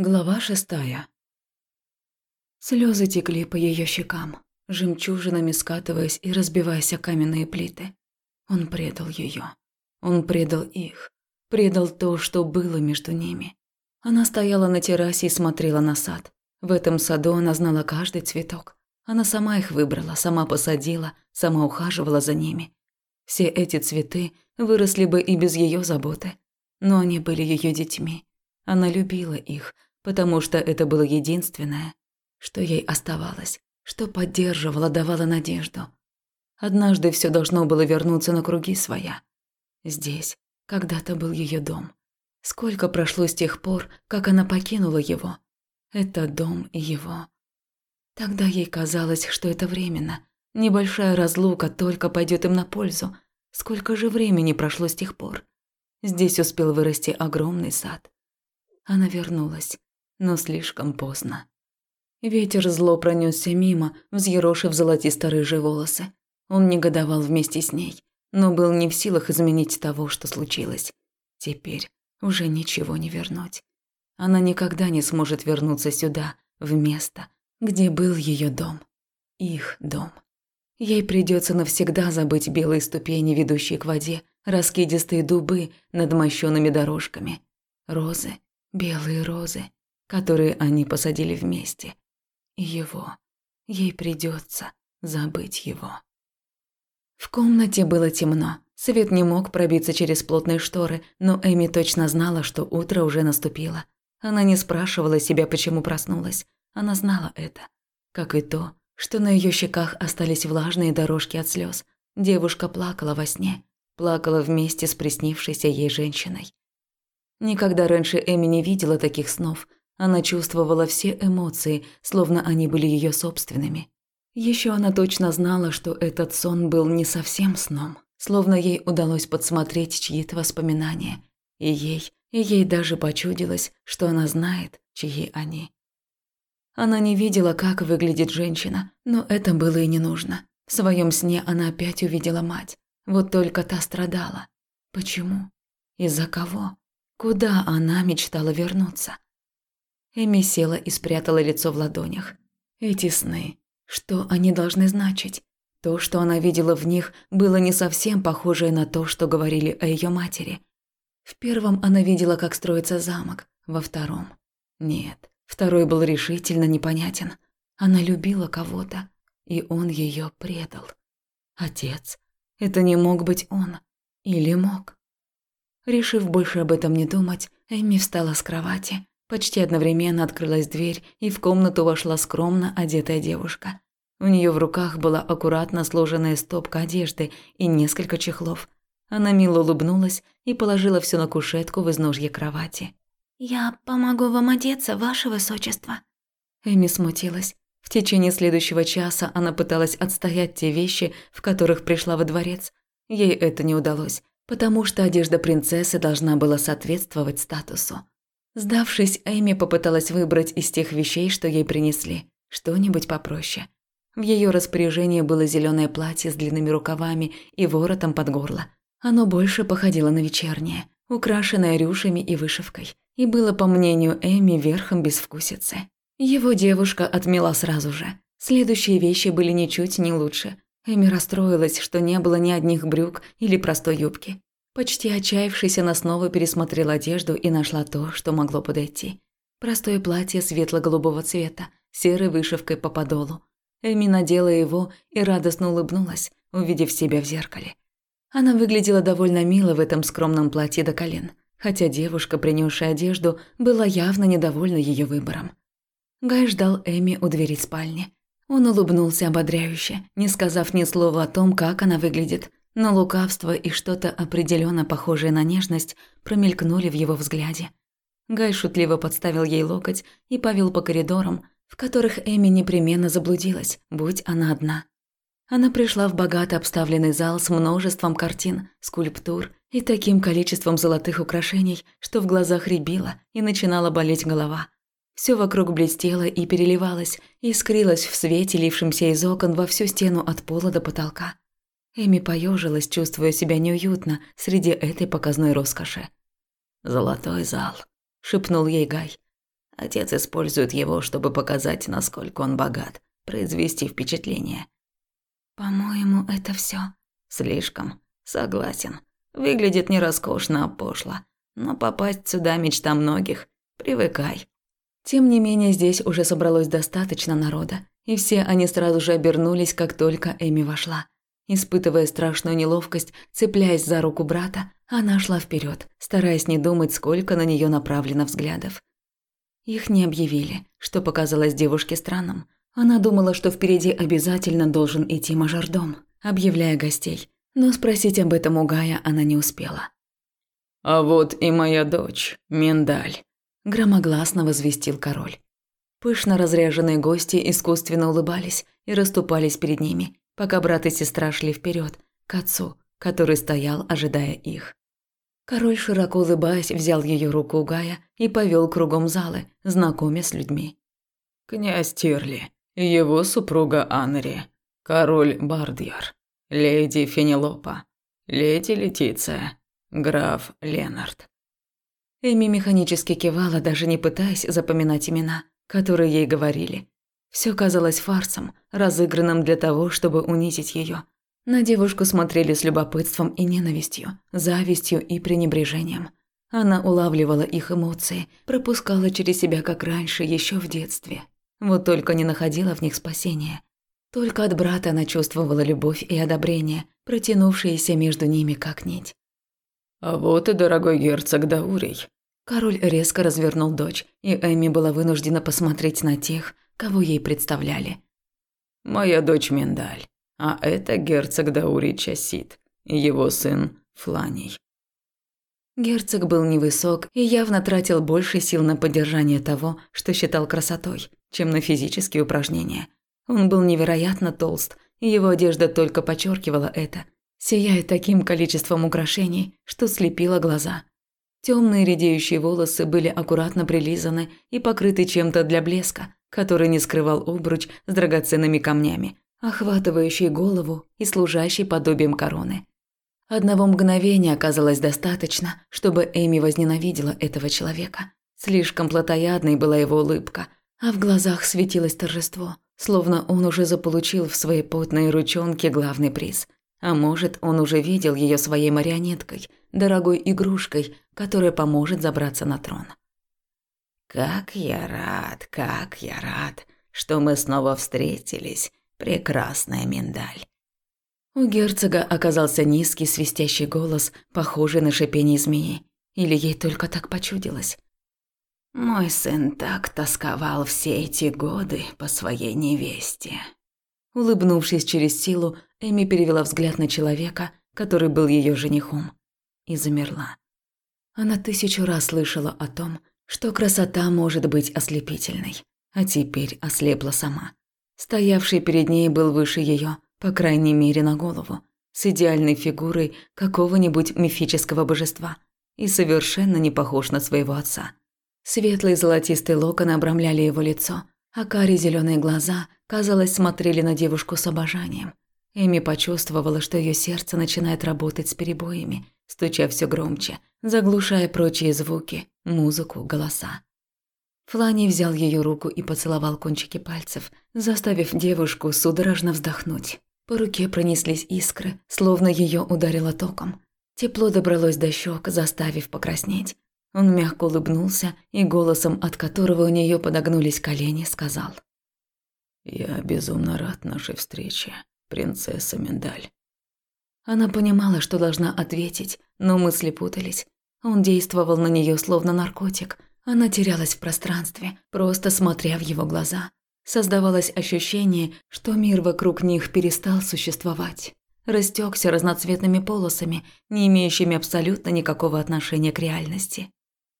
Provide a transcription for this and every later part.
Глава шестая. Слезы текли по ее щекам, жемчужинами скатываясь и разбиваясь о каменные плиты. Он предал ее. Он предал их. Предал то, что было между ними. Она стояла на террасе и смотрела на сад. В этом саду она знала каждый цветок. Она сама их выбрала, сама посадила, сама ухаживала за ними. Все эти цветы выросли бы и без ее заботы. Но они были ее детьми. Она любила их – потому что это было единственное, что ей оставалось, что поддерживало, давало надежду. Однажды все должно было вернуться на круги своя. Здесь когда-то был ее дом. Сколько прошло с тех пор, как она покинула его. Это дом его. Тогда ей казалось, что это временно. Небольшая разлука только пойдет им на пользу. Сколько же времени прошло с тех пор? Здесь успел вырасти огромный сад. Она вернулась но слишком поздно. Ветер зло пронесся мимо, взъерошив золотисто-рыжие волосы. Он негодовал вместе с ней, но был не в силах изменить того, что случилось. Теперь уже ничего не вернуть. Она никогда не сможет вернуться сюда, в место, где был ее дом. Их дом. Ей придется навсегда забыть белые ступени, ведущие к воде, раскидистые дубы над мощёными дорожками. Розы, белые розы, которые они посадили вместе. Его. Ей придется забыть его. В комнате было темно. Свет не мог пробиться через плотные шторы, но Эми точно знала, что утро уже наступило. Она не спрашивала себя, почему проснулась. Она знала это. Как и то, что на ее щеках остались влажные дорожки от слез. Девушка плакала во сне. Плакала вместе с приснившейся ей женщиной. Никогда раньше Эми не видела таких снов – она чувствовала все эмоции, словно они были ее собственными. Еще она точно знала, что этот сон был не совсем сном, словно ей удалось подсмотреть чьи-то воспоминания. И ей, и ей даже почудилось, что она знает, чьи они. Она не видела, как выглядит женщина, но это было и не нужно. В своем сне она опять увидела мать. Вот только та страдала. Почему? Из-за кого? Куда она мечтала вернуться? Эми села и спрятала лицо в ладонях. Эти сны, что они должны значить? То, что она видела в них, было не совсем похоже на то, что говорили о ее матери. В первом она видела, как строится замок, во втором нет, второй был решительно непонятен. Она любила кого-то, и он ее предал. Отец. Это не мог быть он. Или мог? Решив больше об этом не думать, Эми встала с кровати. Почти одновременно открылась дверь, и в комнату вошла скромно одетая девушка. У нее в руках была аккуратно сложенная стопка одежды и несколько чехлов. Она мило улыбнулась и положила все на кушетку в изножье кровати. «Я помогу вам одеться, ваше высочество». Эми смутилась. В течение следующего часа она пыталась отстоять те вещи, в которых пришла во дворец. Ей это не удалось, потому что одежда принцессы должна была соответствовать статусу. Сдавшись, Эми попыталась выбрать из тех вещей, что ей принесли, что-нибудь попроще. В ее распоряжении было зеленое платье с длинными рукавами и воротом под горло. Оно больше походило на вечернее, украшенное рюшами и вышивкой, и было, по мнению Эми, верхом безвкусицы. Его девушка отмела сразу же. Следующие вещи были ничуть не лучше. Эми расстроилась, что не было ни одних брюк или простой юбки. Почти отчаявшись, она снова пересмотрела одежду и нашла то, что могло подойти. Простое платье светло-голубого цвета, серой вышивкой по подолу. Эми надела его и радостно улыбнулась, увидев себя в зеркале. Она выглядела довольно мило в этом скромном платье до колен, хотя девушка, принесшая одежду, была явно недовольна ее выбором. Гай ждал Эми у двери спальни. Он улыбнулся ободряюще, не сказав ни слова о том, как она выглядит, но лукавство и что-то определенно похожее на нежность промелькнули в его взгляде. Гай шутливо подставил ей локоть и повел по коридорам, в которых Эми непременно заблудилась, будь она одна. Она пришла в богато обставленный зал с множеством картин, скульптур и таким количеством золотых украшений, что в глазах рябило и начинала болеть голова. Все вокруг блестело и переливалось, искрилось в свете, лившемся из окон во всю стену от пола до потолка. Эми поежилась, чувствуя себя неуютно среди этой показной роскоши. «Золотой зал», – шепнул ей Гай. Отец использует его, чтобы показать, насколько он богат, произвести впечатление. По-моему, это все. Слишком. Согласен. Выглядит не роскошно, а пошло. Но попасть сюда мечта многих. Привыкай. Тем не менее, здесь уже собралось достаточно народа, и все они сразу же обернулись, как только Эми вошла. Испытывая страшную неловкость, цепляясь за руку брата, она шла вперед, стараясь не думать, сколько на нее направлено взглядов. Их не объявили, что показалось девушке странным. Она думала, что впереди обязательно должен идти мажордом, объявляя гостей. Но спросить об этом у Гая она не успела. «А вот и моя дочь, Миндаль», – громогласно возвестил король. Пышно разряженные гости искусственно улыбались и расступались перед ними, пока брат и сестра шли вперед к отцу, который стоял, ожидая их. Король, широко улыбаясь, взял ее руку у Гая и повел кругом залы, знакомя с людьми. «Князь Тирли, его супруга Анри, король Бардьяр, леди Фенелопа, леди Летиция, граф Ленард». Эми механически кивала, даже не пытаясь запоминать имена, которые ей говорили. Все казалось фарсом, разыгранным для того, чтобы унизить ее. На девушку смотрели с любопытством и ненавистью, завистью и пренебрежением. Она улавливала их эмоции, пропускала через себя, как раньше, еще в детстве. Вот только не находила в них спасения. Только от брата она чувствовала любовь и одобрение, протянувшиеся между ними как нить. «А вот и дорогой герцог Даурий». Король резко развернул дочь, и Эми была вынуждена посмотреть на тех, кого ей представляли. «Моя дочь Миндаль. А это герцог Даури Часит, его сын Фланий. Герцог был невысок и явно тратил больше сил на поддержание того, что считал красотой, чем на физические упражнения. Он был невероятно толст, и его одежда только подчеркивала это, сияя таким количеством украшений, что слепило глаза. Темные редеющие волосы были аккуратно прилизаны и покрыты чем-то для блеска, который не скрывал обруч с драгоценными камнями, охватывающий голову и служащий подобием короны. Одного мгновения оказалось достаточно, чтобы Эми возненавидела этого человека. Слишком плотоядной была его улыбка, а в глазах светилось торжество, словно он уже заполучил в своей потной ручонке главный приз. А может, он уже видел ее своей марионеткой, дорогой игрушкой, которая поможет забраться на трон. «Как я рад, как я рад, что мы снова встретились прекрасная миндаль. У герцога оказался низкий свистящий голос, похожий на шипение змеи. Или ей только так почудилось. Мой сын так тосковал все эти годы по своей невесте. Улыбнувшись через силу, Эми перевела взгляд на человека, который был ее женихом, и замерла. Она тысячу раз слышала о том, что красота может быть ослепительной, а теперь ослепла сама. Стоявший перед ней был выше ее, по крайней мере, на голову, с идеальной фигурой какого-нибудь мифического божества и совершенно не похож на своего отца. Светлые золотистые локоны обрамляли его лицо, а карие зеленые глаза, казалось, смотрели на девушку с обожанием. Эми почувствовала, что ее сердце начинает работать с перебоями, стуча все громче, заглушая прочие звуки, музыку, голоса. Флани взял ее руку и поцеловал кончики пальцев, заставив девушку судорожно вздохнуть. По руке пронеслись искры, словно ее ударило током. Тепло добралось до щек, заставив покраснеть. Он мягко улыбнулся и голосом, от которого у нее подогнулись колени, сказал. «Я безумно рад нашей встрече, принцесса Миндаль». Она понимала, что должна ответить, но мысли путались. Он действовал на нее словно наркотик – она терялась в пространстве, просто смотря в его глаза. Создавалось ощущение, что мир вокруг них перестал существовать. Растекся разноцветными полосами, не имеющими абсолютно никакого отношения к реальности.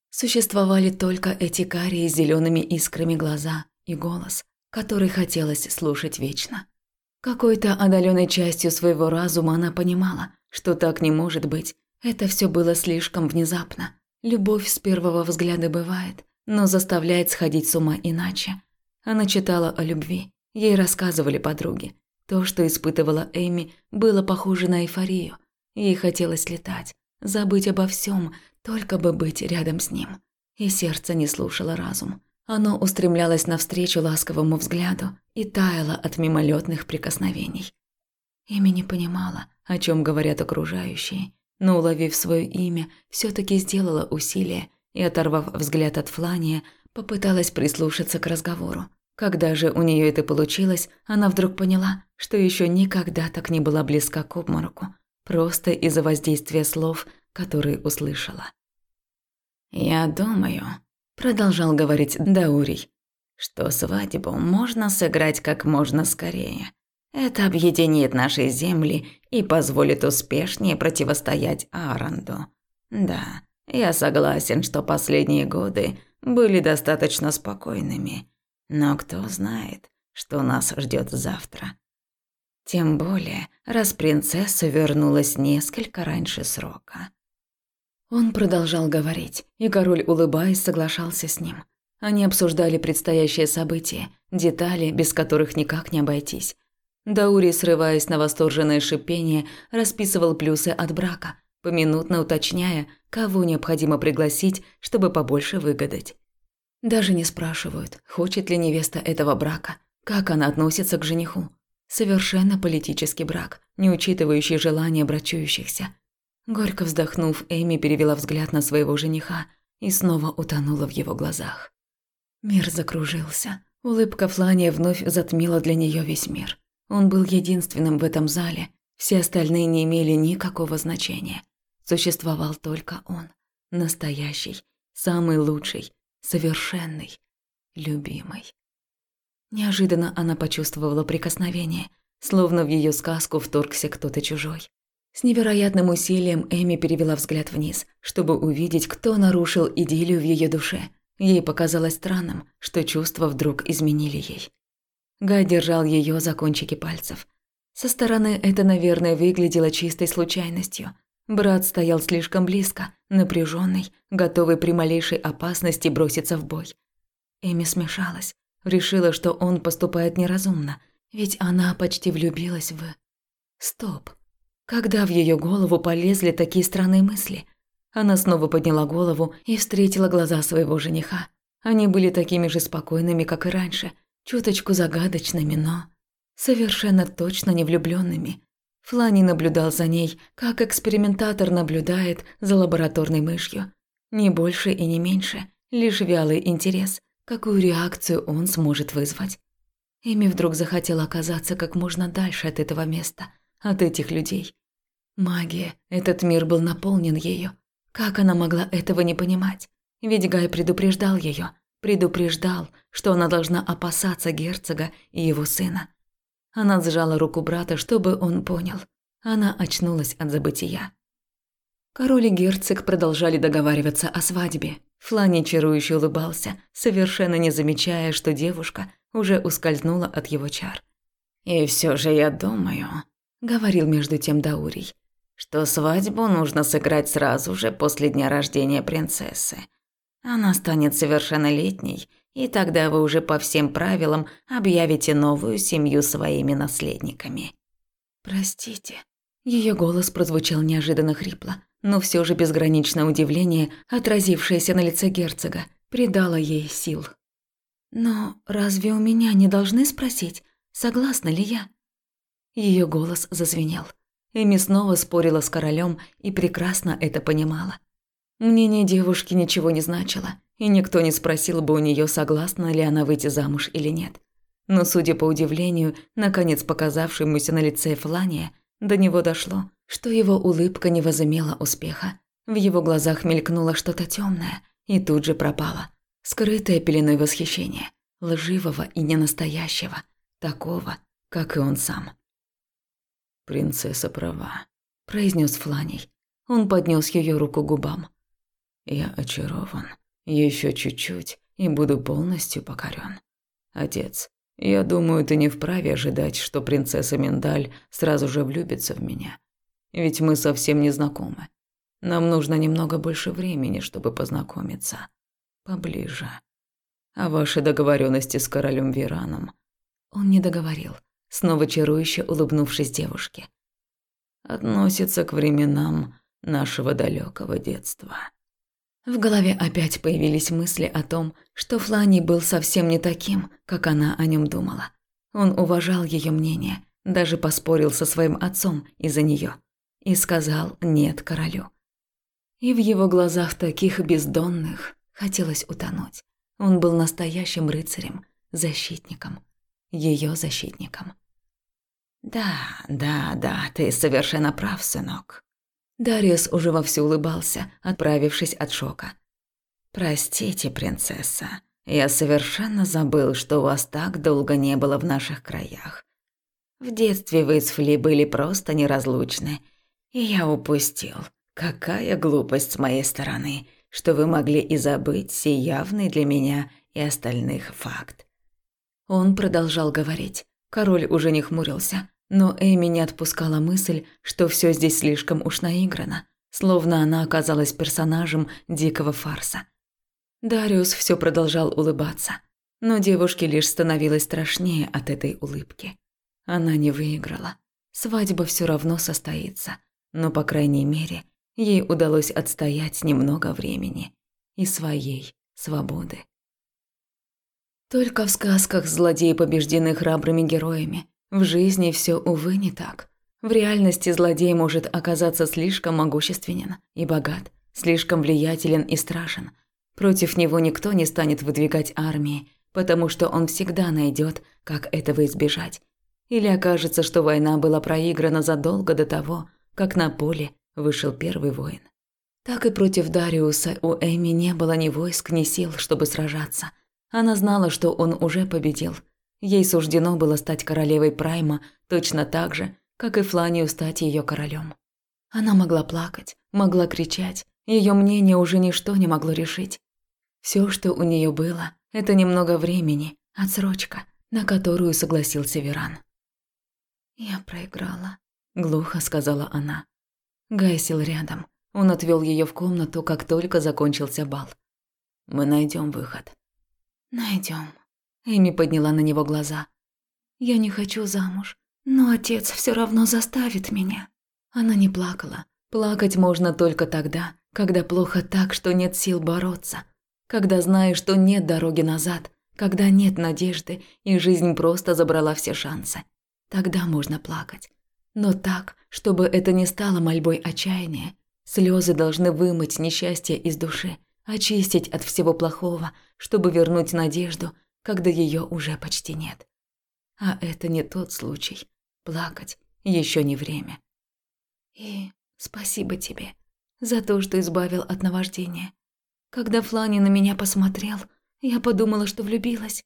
Существовали только эти карие с зелеными искрами глаза и голос, который хотелось слушать вечно. Какой-то отдаленной частью своего разума она понимала, что так не может быть. Это все было слишком внезапно. Любовь с первого взгляда бывает, но заставляет сходить с ума иначе. Она читала о любви, ей рассказывали подруги. То, что испытывала Эми, было похоже на эйфорию. Ей хотелось летать, забыть обо всем, только бы быть рядом с ним. И сердце не слушало разум. Оно устремлялось навстречу ласковому взгляду и таяло от мимолетных прикосновений. Эми не понимала, о чем говорят окружающие, но, уловив свое имя, все таки сделала усилие и, оторвав взгляд от Флания, попыталась прислушаться к разговору. Когда же у нее это получилось, она вдруг поняла, что еще никогда так не была близка к обмороку, просто из-за воздействия слов, которые услышала. «Я думаю», – продолжал говорить Даурий, – «что свадьбу можно сыграть как можно скорее. Это объединит наши земли и позволит успешнее противостоять Аранду. Да, я согласен, что последние годы были достаточно спокойными, но кто знает, что нас ждет завтра. Тем более, раз принцесса вернулась несколько раньше срока. Он продолжал говорить, и король, улыбаясь, соглашался с ним. Они обсуждали предстоящее событие, детали, без которых никак не обойтись. Даури, срываясь на восторженное шипение, расписывал плюсы от брака, поминутно уточняя, кого необходимо пригласить, чтобы побольше выгадать. Даже не спрашивают, хочет ли невеста этого брака, как она относится к жениху. Совершенно политический брак, не учитывающий желания брачующихся. Горько вздохнув, Эми перевела взгляд на своего жениха и снова утонула в его глазах. Мир закружился. Улыбка Флания вновь затмила для нее весь мир. Он был единственным в этом зале, все остальные не имели никакого значения. Существовал только он, настоящий, самый лучший, совершенный, любимый. Неожиданно она почувствовала прикосновение, словно в ее сказку вторгся кто-то чужой. С невероятным усилием Эми перевела взгляд вниз, чтобы увидеть, кто нарушил идиллию в ее душе. Ей показалось странным, что чувства вдруг изменили ей. Гай держал ее за кончики пальцев. Со стороны это, наверное, выглядело чистой случайностью – Брат стоял слишком близко, напряженный, готовый при малейшей опасности броситься в бой. Эми смешалась, решила, что он поступает неразумно, ведь она почти влюбилась в... Стоп. Когда в ее голову полезли такие странные мысли? Она снова подняла голову и встретила глаза своего жениха. Они были такими же спокойными, как и раньше, чуточку загадочными, но совершенно точно не влюбленными. Флани наблюдал за ней, как экспериментатор наблюдает за лабораторной мышью. Не больше и не меньше, лишь вялый интерес, какую реакцию он сможет вызвать. Эми вдруг захотела оказаться как можно дальше от этого места, от этих людей. Магия, этот мир был наполнен ею. Как она могла этого не понимать? Ведь Гай предупреждал ее, предупреждал, что она должна опасаться герцога и его сына. Она сжала руку брата, чтобы он понял. Она очнулась от забытия. Король и герцог продолжали договариваться о свадьбе. Флани чарующе улыбался, совершенно не замечая, что девушка уже ускользнула от его чар. «И все же я думаю», — говорил между тем Даурий, «что свадьбу нужно сыграть сразу же после дня рождения принцессы. Она станет совершеннолетней и тогда вы уже по всем правилам объявите новую семью своими наследниками. Простите. Ее голос прозвучал неожиданно хрипло, но все же безграничное удивление, отразившееся на лице герцога, придало ей сил. Но разве у меня не должны спросить, согласна ли я? Ее голос зазвенел. Эми снова спорила с королем и прекрасно это понимала. Мнение девушки ничего не значило и никто не спросил бы у нее, согласна ли она выйти замуж или нет. Но, судя по удивлению, наконец показавшемуся на лице Флания, до него дошло, что его улыбка не возымела успеха. В его глазах мелькнуло что-то темное и тут же пропало, скрытое пеленой восхищения, лживого и ненастоящего, такого, как и он сам. «Принцесса права», – произнес Фланий. Он поднес ее руку губам. «Я очарован. Еще чуть-чуть, и буду полностью покорен. Отец, я думаю, ты не вправе ожидать, что принцесса Миндаль сразу же влюбится в меня. Ведь мы совсем не знакомы. Нам нужно немного больше времени, чтобы познакомиться. Поближе. А ваши договоренности с королем Вираном? Он не договорил, снова чарующе улыбнувшись девушке. Относится к временам нашего далекого детства. В голове опять появились мысли о том, что Флани был совсем не таким, как она о нем думала. Он уважал ее мнение, даже поспорил со своим отцом из-за нее и сказал «нет» королю. И в его глазах таких бездонных хотелось утонуть. Он был настоящим рыцарем, защитником, ее защитником. «Да, да, да, ты совершенно прав, сынок», Дариус уже вовсю улыбался, отправившись от шока. «Простите, принцесса, я совершенно забыл, что у вас так долго не было в наших краях. В детстве вы с Фли были просто неразлучны, и я упустил. Какая глупость с моей стороны, что вы могли и забыть сей явный для меня и остальных факт». Он продолжал говорить. Король уже не хмурился, но Эми не отпускала мысль, что все здесь слишком уж наиграно, словно она оказалась персонажем дикого фарса. Дариус все продолжал улыбаться, но девушке лишь становилось страшнее от этой улыбки. Она не выиграла. Свадьба все равно состоится, но, по крайней мере, ей удалось отстоять немного времени и своей свободы. Только в сказках злодеи побеждены храбрыми героями, в жизни все, увы, не так. В реальности злодей может оказаться слишком могущественен и богат, слишком влиятелен и страшен. Против него никто не станет выдвигать армии, потому что он всегда найдет, как этого избежать. Или окажется, что война была проиграна задолго до того, как на поле вышел первый воин. Так и против Дариуса у Эми не было ни войск, ни сил, чтобы сражаться. Она знала, что он уже победил – Ей суждено было стать королевой Прайма точно так же, как и Фланию стать ее королем. Она могла плакать, могла кричать, ее мнение уже ничто не могло решить. Все, что у нее было, это немного времени, отсрочка, на которую согласился Веран. «Я проиграла», – глухо сказала она. Гай сел рядом. Он отвел ее в комнату, как только закончился бал. «Мы найдем выход». Найдем. Эми подняла на него глаза. «Я не хочу замуж, но отец все равно заставит меня». Она не плакала. Плакать можно только тогда, когда плохо так, что нет сил бороться. Когда знаешь, что нет дороги назад, когда нет надежды, и жизнь просто забрала все шансы. Тогда можно плакать. Но так, чтобы это не стало мольбой отчаяния. Слезы должны вымыть несчастье из души, очистить от всего плохого, чтобы вернуть надежду – когда ее уже почти нет. А это не тот случай. Плакать еще не время. И спасибо тебе за то, что избавил от наваждения. Когда Флани на меня посмотрел, я подумала, что влюбилась.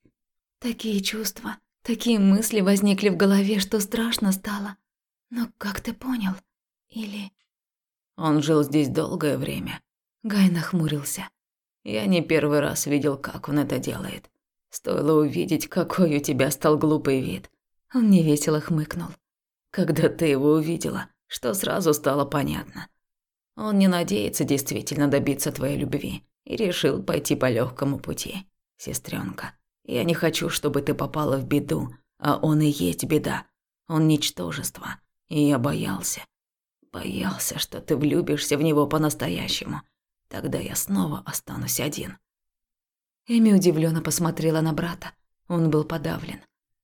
Такие чувства, такие мысли возникли в голове, что страшно стало. Но как ты понял? Или... Он жил здесь долгое время. Гай нахмурился. Я не первый раз видел, как он это делает. Стоило увидеть, какой у тебя стал глупый вид. Он невесело хмыкнул. Когда ты его увидела, что сразу стало понятно. Он не надеется действительно добиться твоей любви и решил пойти по легкому пути. Сестренка, я не хочу, чтобы ты попала в беду, а он и есть беда. Он ничтожество, и я боялся. Боялся, что ты влюбишься в него по-настоящему. Тогда я снова останусь один. Эми удивленно посмотрела на брата. Он был подавлен.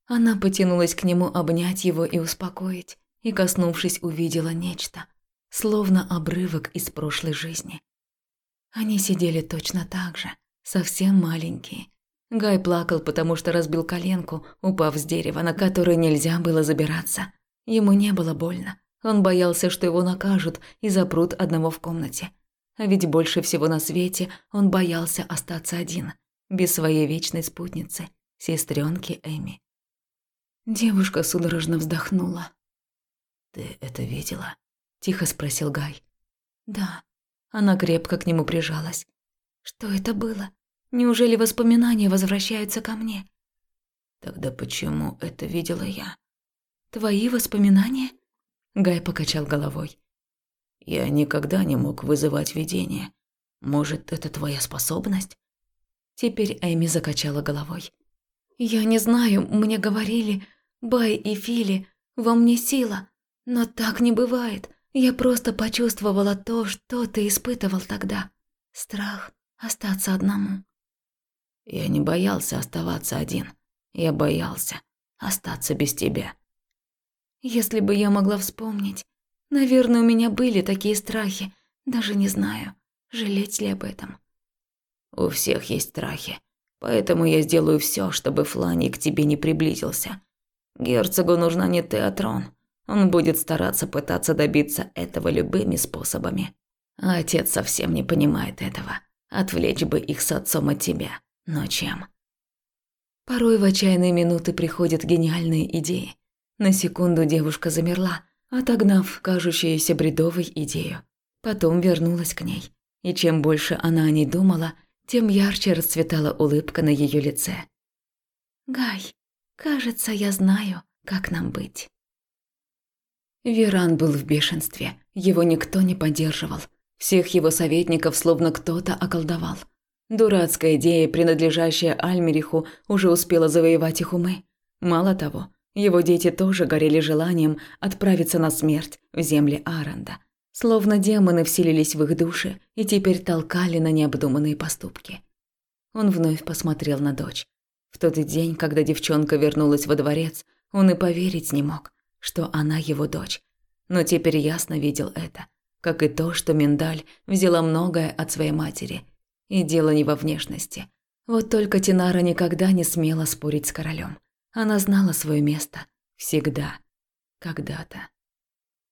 Она потянулась к нему обнять его и успокоить, и, коснувшись, увидела нечто, словно обрывок из прошлой жизни. Они сидели точно так же, совсем маленькие. Гай плакал, потому что разбил коленку, упав с дерева, на которое нельзя было забираться. Ему не было больно. Он боялся, что его накажут и запрут одного в комнате. А ведь больше всего на свете он боялся остаться один – без своей вечной спутницы, сестренки Эми. Девушка судорожно вздохнула. «Ты это видела?» – тихо спросил Гай. «Да». Она крепко к нему прижалась. «Что это было? Неужели воспоминания возвращаются ко мне?» «Тогда почему это видела я?» «Твои воспоминания?» Гай покачал головой. «Я никогда не мог вызывать видение. Может, это твоя способность?» Теперь Эми закачала головой. «Я не знаю, мне говорили, Бай и Фили, во мне сила. Но так не бывает. Я просто почувствовала то, что ты испытывал тогда. Страх остаться одному. Я не боялся оставаться один. Я боялся остаться без тебя. Если бы я могла вспомнить, наверное, у меня были такие страхи, даже не знаю, жалеть ли об этом. У всех есть страхи, поэтому я сделаю все, чтобы Флани к тебе не приблизился. Герцогу нужна не ты, а трон. Он будет стараться пытаться добиться этого любыми способами. А отец совсем не понимает этого. Отвлечь бы их с отцом от тебя. Но чем? Порой в отчаянные минуты приходят гениальные идеи. На секунду девушка замерла, отогнав кажущуюся бредовой идею. Потом вернулась к ней. И чем больше она о ней думала, тем ярче расцветала улыбка на ее лице. «Гай, кажется, я знаю, как нам быть». Веран был в бешенстве. Его никто не поддерживал. Всех его советников словно кто-то околдовал. Дурацкая идея, принадлежащая Альмериху, уже успела завоевать их умы. Мало того, его дети тоже горели желанием отправиться на смерть в земли Аранда. Словно демоны вселились в их души и теперь толкали на необдуманные поступки. Он вновь посмотрел на дочь. В тот день, когда девчонка вернулась во дворец, он и поверить не мог, что она его дочь. Но теперь ясно видел это, как и то, что Миндаль взяла многое от своей матери. И дело не во внешности. Вот только Тинара никогда не смела спорить с королем. Она знала свое место. Всегда. Когда-то.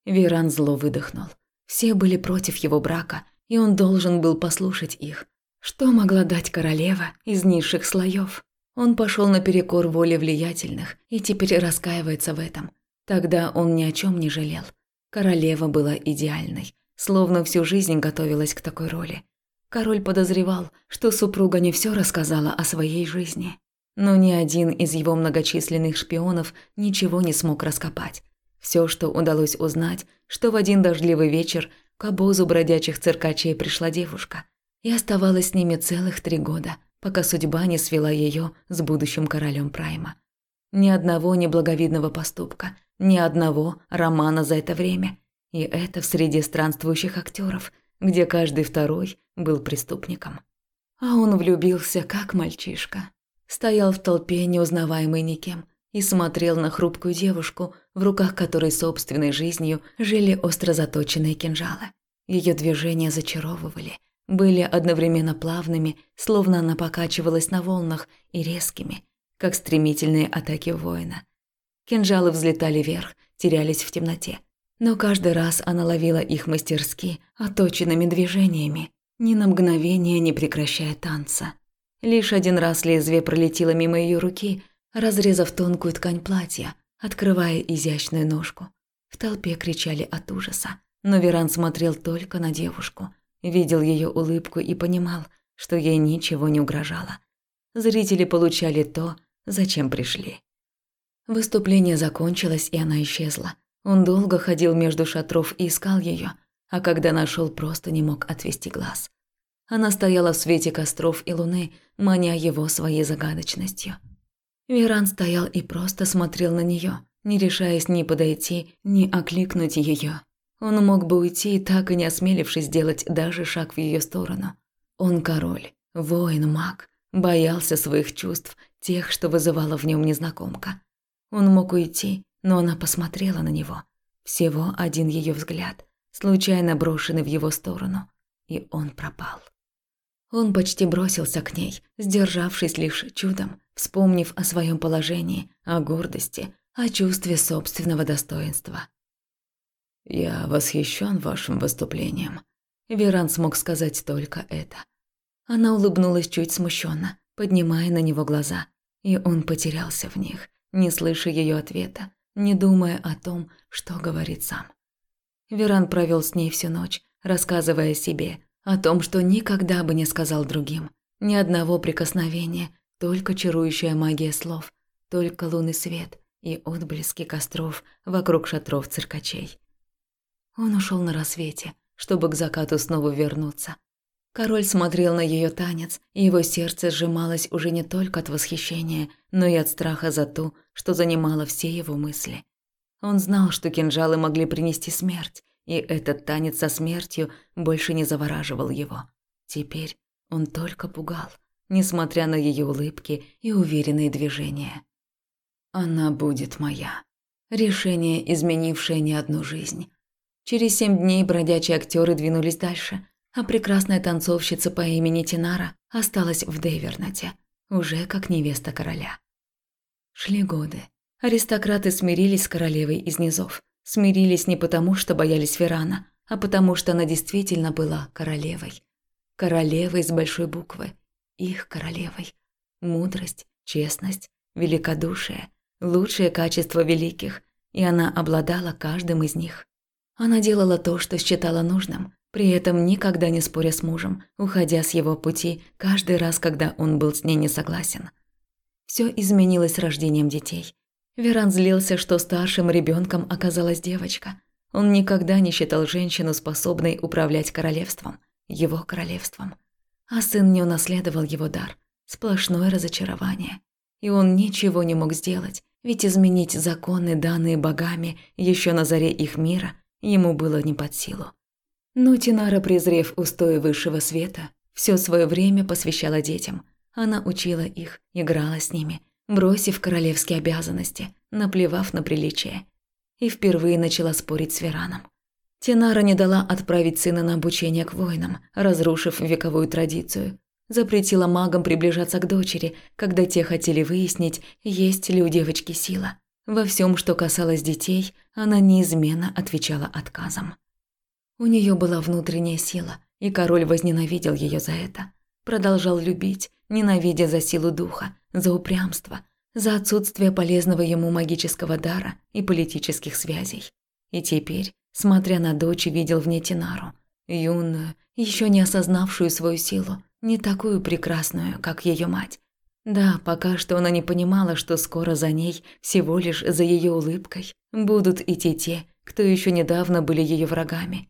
Веран зло выдохнул. Все были против его брака, и он должен был послушать их. Что могла дать королева из низших слоев? Он пошел наперекор воле влиятельных и теперь раскаивается в этом. Тогда он ни о чем не жалел. Королева была идеальной, словно всю жизнь готовилась к такой роли. Король подозревал, что супруга не все рассказала о своей жизни. Но ни один из его многочисленных шпионов ничего не смог раскопать. Все, что удалось узнать, что в один дождливый вечер к обозу бродячих циркачей пришла девушка и оставалась с ними целых три года, пока судьба не свела ее с будущим королем Прайма. Ни одного неблаговидного поступка, ни одного романа за это время. И это в среде странствующих актеров, где каждый второй был преступником. А он влюбился, как мальчишка. Стоял в толпе, неузнаваемый никем, и смотрел на хрупкую девушку, в руках которой собственной жизнью жили остро заточенные кинжалы. Ее движения зачаровывали, были одновременно плавными, словно она покачивалась на волнах, и резкими, как стремительные атаки воина. Кинжалы взлетали вверх, терялись в темноте. Но каждый раз она ловила их мастерски, оточенными движениями, ни на мгновение не прекращая танца. Лишь один раз лезвие пролетело мимо ее руки, разрезав тонкую ткань платья, открывая изящную ножку. В толпе кричали от ужаса, но Веран смотрел только на девушку, видел ее улыбку и понимал, что ей ничего не угрожало. Зрители получали то, зачем пришли. Выступление закончилось, и она исчезла. Он долго ходил между шатров и искал ее, а когда нашел, просто не мог отвести глаз. Она стояла в свете костров и луны, маня его своей загадочностью. Веран стоял и просто смотрел на нее, не решаясь ни подойти, ни окликнуть ее. Он мог бы уйти, так и не осмелившись сделать даже шаг в ее сторону. Он король, воин, маг, боялся своих чувств, тех, что вызывала в нем незнакомка. Он мог уйти, но она посмотрела на него. Всего один ее взгляд, случайно брошенный в его сторону, и он пропал. Он почти бросился к ней, сдержавшись лишь чудом, вспомнив о своем положении, о гордости, о чувстве собственного достоинства. «Я восхищен вашим выступлением», – Веран смог сказать только это. Она улыбнулась чуть смущенно, поднимая на него глаза, и он потерялся в них, не слыша ее ответа, не думая о том, что говорит сам. Веран провел с ней всю ночь, рассказывая себе о том, что никогда бы не сказал другим. Ни одного прикосновения, только чарующая магия слов, только лунный свет и отблески костров вокруг шатров циркачей. Он ушел на рассвете, чтобы к закату снова вернуться, Король смотрел на ее танец, и его сердце сжималось уже не только от восхищения, но и от страха за то, что занимало все его мысли. Он знал, что кинжалы могли принести смерть, и этот танец со смертью больше не завораживал его. Теперь он только пугал, несмотря на ее улыбки и уверенные движения. Она будет моя. Решение, изменившее не одну жизнь. Через семь дней бродячие актеры двинулись дальше, а прекрасная танцовщица по имени Тинара осталась в Дейвернате, уже как невеста короля. Шли годы. Аристократы смирились с королевой из низов. Смирились не потому, что боялись Верана, а потому что она действительно была королевой. Королевой с большой буквы. Их королевой. Мудрость, честность, великодушие – лучшие качества великих, и она обладала каждым из них. Она делала то, что считала нужным, при этом никогда не споря с мужем, уходя с его пути каждый раз, когда он был с ней не согласен. Все изменилось с рождением детей. Веран злился, что старшим ребенком оказалась девочка. Он никогда не считал женщину способной управлять королевством, его королевством. А сын не унаследовал его дар. Сплошное разочарование. И он ничего не мог сделать, ведь изменить законы, данные богами еще на заре их мира, ему было не под силу. Но Тинара, презрев устои высшего света, все свое время посвящала детям. Она учила их, играла с ними, бросив королевские обязанности, наплевав на приличие. И впервые начала спорить с Вераном. Тинара не дала отправить сына на обучение к воинам, разрушив вековую традицию. Запретила магам приближаться к дочери, когда те хотели выяснить, есть ли у девочки сила. Во всем, что касалось детей, она неизменно отвечала отказом. У нее была внутренняя сила, и король возненавидел ее за это. Продолжал любить, ненавидя за силу духа, за упрямство, за отсутствие полезного ему магического дара и политических связей. И теперь, смотря на дочь, видел в ней Тинару, юную, еще не осознавшую свою силу, не такую прекрасную, как ее мать. Да, пока что она не понимала, что скоро за ней, всего лишь за ее улыбкой, будут идти те, кто еще недавно были ее врагами.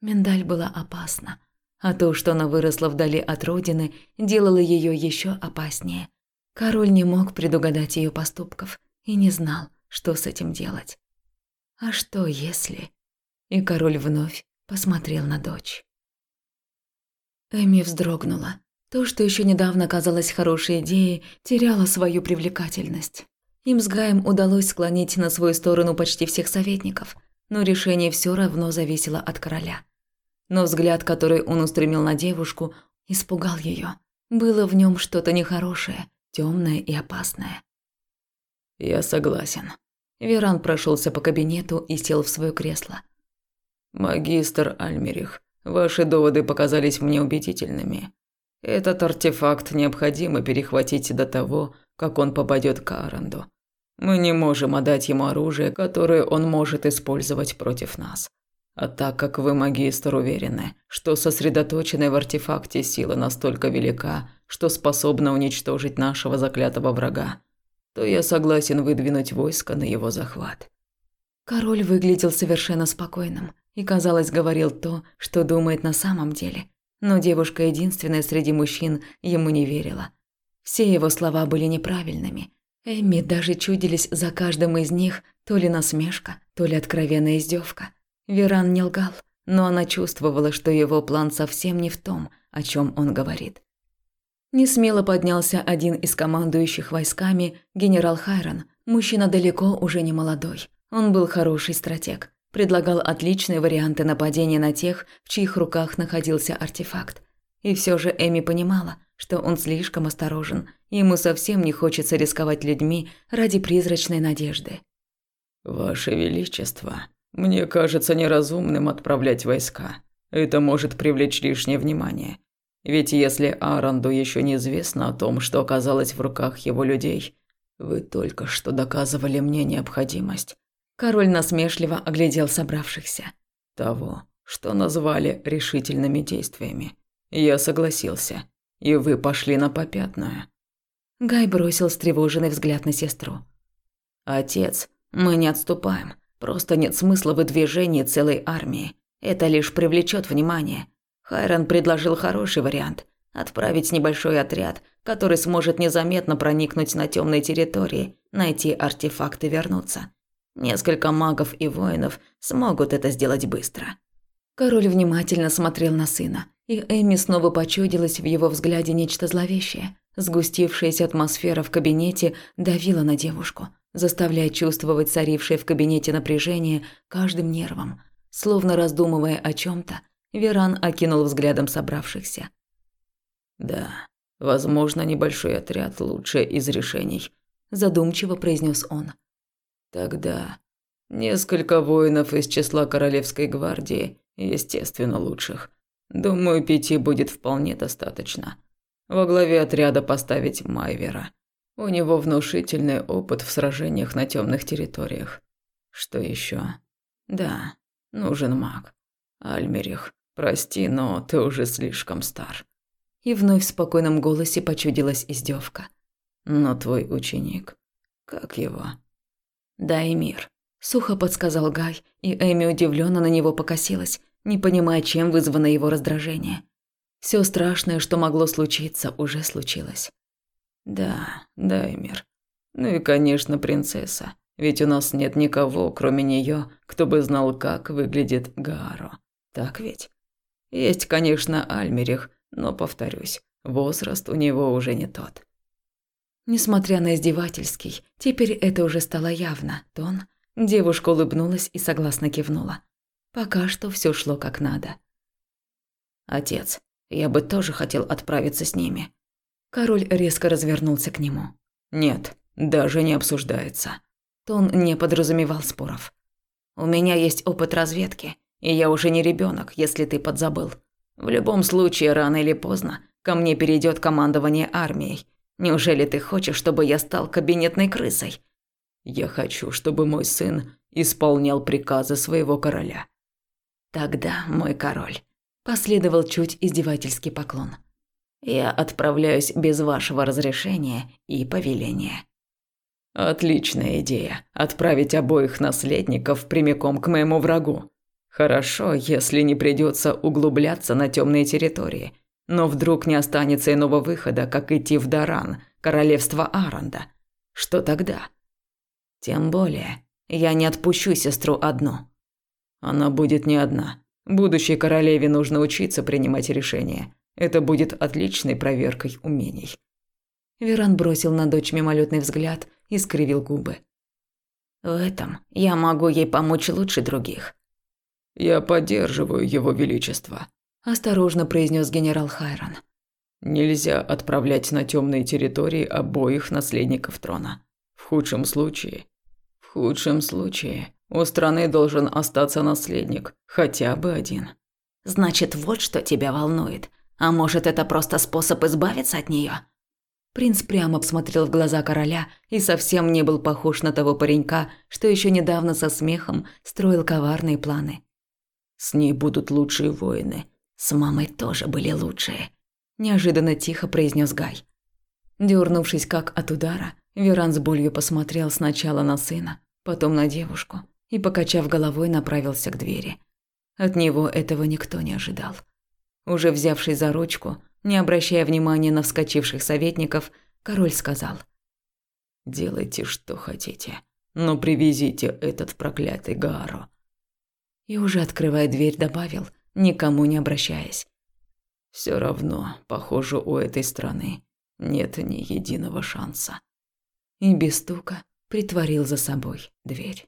Миндаль была опасна, а то, что она выросла вдали от родины, делало ее еще опаснее. Король не мог предугадать ее поступков и не знал, что с этим делать. А что если? И король вновь посмотрел на дочь. Эми вздрогнула. То, что еще недавно казалось хорошей идеей, теряло свою привлекательность. Им с Гаем удалось склонить на свою сторону почти всех советников, но решение все равно зависело от короля. Но взгляд, который он устремил на девушку, испугал ее. Было в нем что-то нехорошее, темное и опасное. «Я согласен». Веран прошелся по кабинету и сел в свое кресло. «Магистр Альмерих, ваши доводы показались мне убедительными. Этот артефакт необходимо перехватить до того, как он попадет к Аранду. Мы не можем отдать ему оружие, которое он может использовать против нас. А так как вы, магистр, уверены, что сосредоточенная в артефакте сила настолько велика, что способна уничтожить нашего заклятого врага, то я согласен выдвинуть войско на его захват. Король выглядел совершенно спокойным и, казалось, говорил то, что думает на самом деле. Но девушка, единственная среди мужчин, ему не верила. Все его слова были неправильными, Эмми даже чудились за каждым из них то ли насмешка, то ли откровенная издевка. Веран не лгал, но она чувствовала, что его план совсем не в том, о чем он говорит. Несмело поднялся один из командующих войсками, генерал Хайрон, мужчина далеко уже не молодой. Он был хороший стратег, предлагал отличные варианты нападения на тех, в чьих руках находился артефакт. И все же Эми понимала, что он слишком осторожен, ему совсем не хочется рисковать людьми ради призрачной надежды. «Ваше Величество, мне кажется неразумным отправлять войска. Это может привлечь лишнее внимание. Ведь если Аранду еще неизвестно о том, что оказалось в руках его людей, вы только что доказывали мне необходимость». Король насмешливо оглядел собравшихся. «Того, что назвали решительными действиями. Я согласился, и вы пошли на попятную». Гай бросил встревоженный взгляд на сестру. «Отец, мы не отступаем. Просто нет смысла в выдвижении целой армии. Это лишь привлечет внимание. Хайрон предложил хороший вариант – отправить небольшой отряд, который сможет незаметно проникнуть на темные территории, найти артефакты и вернуться. Несколько магов и воинов смогут это сделать быстро. Король внимательно смотрел на сына, И Эми снова почудилось в его взгляде нечто зловещее. Сгустившаяся атмосфера в кабинете давила на девушку, заставляя чувствовать царившее в кабинете напряжение каждым нервом. Словно раздумывая о чем то Веран окинул взглядом собравшихся. «Да, возможно, небольшой отряд – лучшее из решений», – задумчиво произнес он. «Тогда несколько воинов из числа Королевской гвардии, естественно, лучших. Думаю, пяти будет вполне достаточно. Во главе отряда поставить Майвера. У него внушительный опыт в сражениях на темных территориях. Что еще? Да, нужен маг. Альмерих, прости, но ты уже слишком стар. И вновь в спокойном голосе почудилась издевка. Но твой ученик, как его? Дай мир, сухо подсказал Гай, и Эми удивленно на него покосилась, не понимая, чем вызвано его раздражение. Все страшное, что могло случиться, уже случилось. Да, Даймер. Ну и, конечно, принцесса. Ведь у нас нет никого, кроме нее, кто бы знал, как выглядит Гаро. Так ведь? Есть, конечно, Альмерих, но, повторюсь, возраст у него уже не тот. Несмотря на издевательский, теперь это уже стало явно, тон. Девушка улыбнулась и согласно кивнула. Пока что все шло как надо. Отец, я бы тоже хотел отправиться с ними. Король резко развернулся к нему. Нет, даже не обсуждается. Тон не подразумевал споров. У меня есть опыт разведки, и я уже не ребенок, если ты подзабыл. В любом случае, рано или поздно ко мне перейдет командование армией. Неужели ты хочешь, чтобы я стал кабинетной крысой? Я хочу, чтобы мой сын исполнял приказы своего короля. Тогда, мой король, Последовал чуть издевательский поклон. «Я отправляюсь без вашего разрешения и повеления». «Отличная идея – отправить обоих наследников прямиком к моему врагу. Хорошо, если не придется углубляться на темные территории. Но вдруг не останется иного выхода, как идти в Даран, королевство Аранда. Что тогда? Тем более, я не отпущу сестру одну. Она будет не одна. Будущей королеве нужно учиться принимать решения. Это будет отличной проверкой умений. Веран бросил на дочь мимолетный взгляд и скривил губы. В этом я могу ей помочь лучше других. Я поддерживаю его величество, осторожно произнес генерал Хайрон. Нельзя отправлять на темные территории обоих наследников трона. В худшем случае, в худшем случае у страны должен остаться наследник, хотя бы один. Значит, вот что тебя волнует. А может, это просто способ избавиться от нее? Принц прямо посмотрел в глаза короля и совсем не был похож на того паренька, что еще недавно со смехом строил коварные планы. С ней будут лучшие воины. С мамой тоже были лучшие. Неожиданно тихо произнес Гай. Дернувшись как от удара, Веран с болью посмотрел сначала на сына, потом на девушку, и, покачав головой, направился к двери. От него этого никто не ожидал. Уже взявшись за ручку, не обращая внимания на вскочивших советников, король сказал. «Делайте, что хотите, но привезите этот проклятый Гаро». И уже открывая дверь, добавил, никому не обращаясь. Все равно, похоже, у этой страны нет ни единого шанса». И без стука притворил за собой дверь.